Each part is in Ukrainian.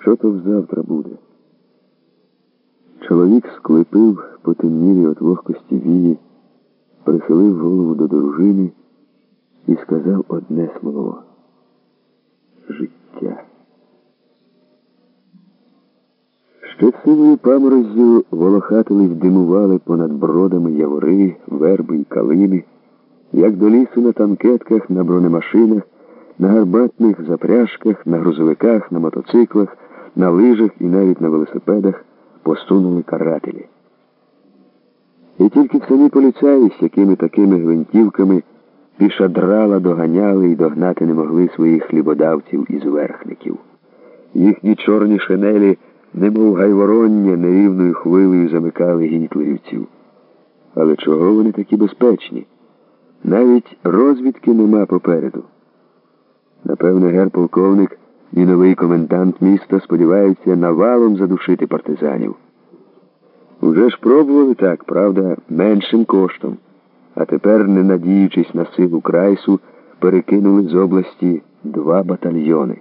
Що то завтра буде? Чоловік склепив потемнілі от вогкості вії, прихилив голову до дружини і сказав одне слово життя. Ще сивою памороззю волохатились димували понад бродами явори, верби й калини, як до лісу на танкетках, на бронемашинах, на гарбатних запряжках, на грузовиках, на мотоциклах, на лижах і навіть на велосипедах посунули карателі. І тільки самі поліцаї з якими такими гвинтівками пішадрала доганяли і догнати не могли своїх хлібодавців і зверхників. Їхні чорні шинелі, немов гайвороння, нерівною хвилею замикали гітлерівців. Але чого вони такі безпечні? Навіть розвідки нема попереду. Напевне, герполковник і новий комендант міста сподіваються навалом задушити партизанів. Уже ж пробували так, правда, меншим коштом, а тепер, не надіючись на силу крайсу, перекинули з області два батальйони.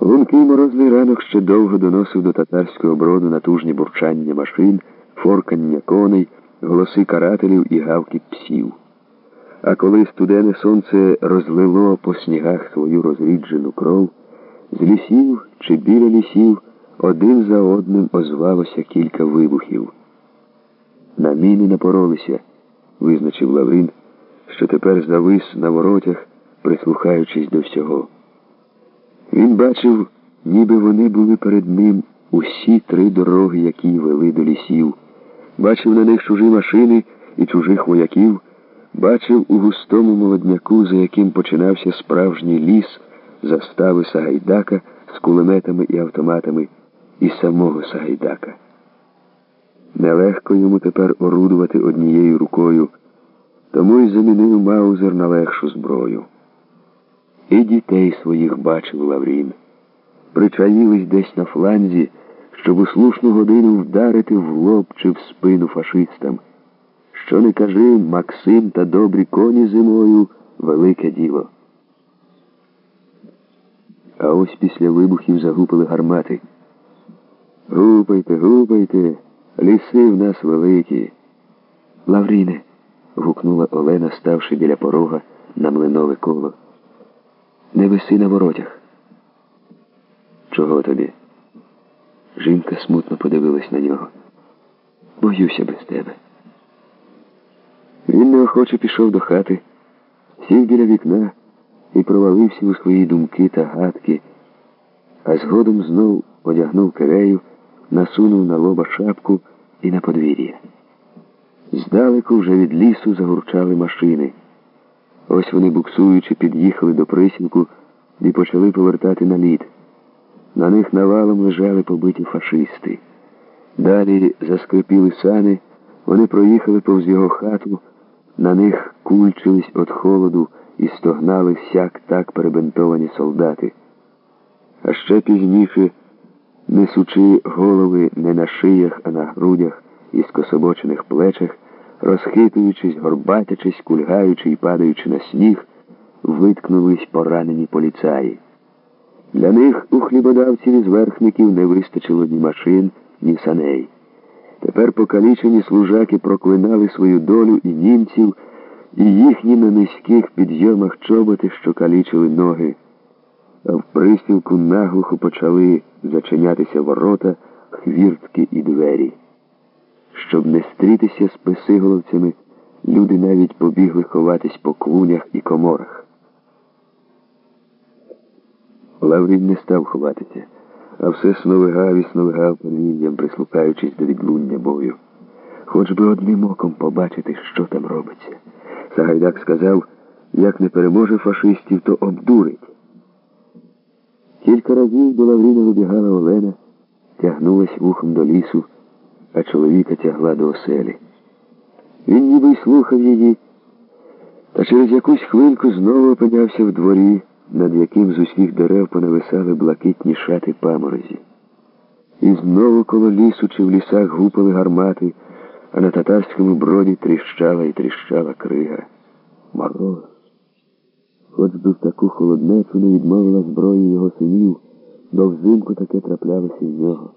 Лункий морозний ранок ще довго доносив до татарського броду натужні бурчання машин, форкання коней, голоси карателів і гавки псів. А коли студене сонце розлило по снігах свою розріджену кров, з лісів чи біля лісів один за одним озвалося кілька вибухів. На міни напоролися, визначив Лаврін, що тепер завис на воротях, прислухаючись до всього. Він бачив, ніби вони були перед ним усі три дороги, які вели до лісів, бачив на них чужі машини і чужих вояків, бачив у густому молодняку, за яким починався справжній ліс, застави Сагайдака з кулеметами і автоматами, і самого Сагайдака. Нелегко йому тепер орудувати однією рукою, тому й замінив Маузер на легшу зброю. І дітей своїх бачив Лаврін. Причаїлись десь на фланзі, щоб у слушну годину вдарити в лоб чи в спину фашистам. Що не кажи, Максим та добрі коні зимою велике діло. А ось після вибухів загупили гармати. Гупайте, гупайте, ліси в нас великі. Лавріне. гукнула Олена, ставши біля порога на млинове коло. Не виси на воротях. Чого тобі? Жінка смутно подивилась на нього. Боюся без тебе. Він неохоче пішов до хати, сів біля вікна і провалився у свої думки та гадки, а згодом знов одягнув кирею, насунув на лоба шапку і на подвір'я. Здалеку вже від лісу загурчали машини. Ось вони, буксуючи, під'їхали до присілку і почали повертати на лід. На них навалом лежали побиті фашисти. Далі заскрипіли сани, вони проїхали повз його хату, на них кульчились від холоду і стогнали всяк так перебинтовані солдати. А ще пізніше, несучи голови не на шиях, а на грудях і скособочених плечах, розхитуючись, горбатячись, кульгаючи і падаючи на сніг, виткнулись поранені поліцаї. Для них у хлібодавців і зверхників не вистачило ні машин, ні саней. Тепер покалічені служаки проклинали свою долю і німців, і їхні на низьких підйомах чоботи, що калічили ноги. А в присілку наглухо почали зачинятися ворота, хвіртки і двері. Щоб не стрітися з писиголовцями, люди навіть побігли ховатись по клунях і коморах. Лаврін не став ховатися, а все сновигав і сновигав подвір'ям, прислухаючись до відлуння бою. Хоч би одним оком побачити, що там робиться. Сагайдак сказав, як не переможе фашистів, то обдурить. Кілька разів до Лавріна вибігала Олена, тягнулась вухом до лісу а чоловіка тягла до оселі. Він ніби й слухав її, та через якусь хвильку знову опинявся в дворі, над яким з усіх дерев понависали блакитні шати паморозі. І знову коло лісу чи в лісах гупали гармати, а на татарському броді тріщала і тріщала крига. Мороз. Хоч би в таку холоднечу не відмовила зброї його синів, бо взимку таке траплялося в нього.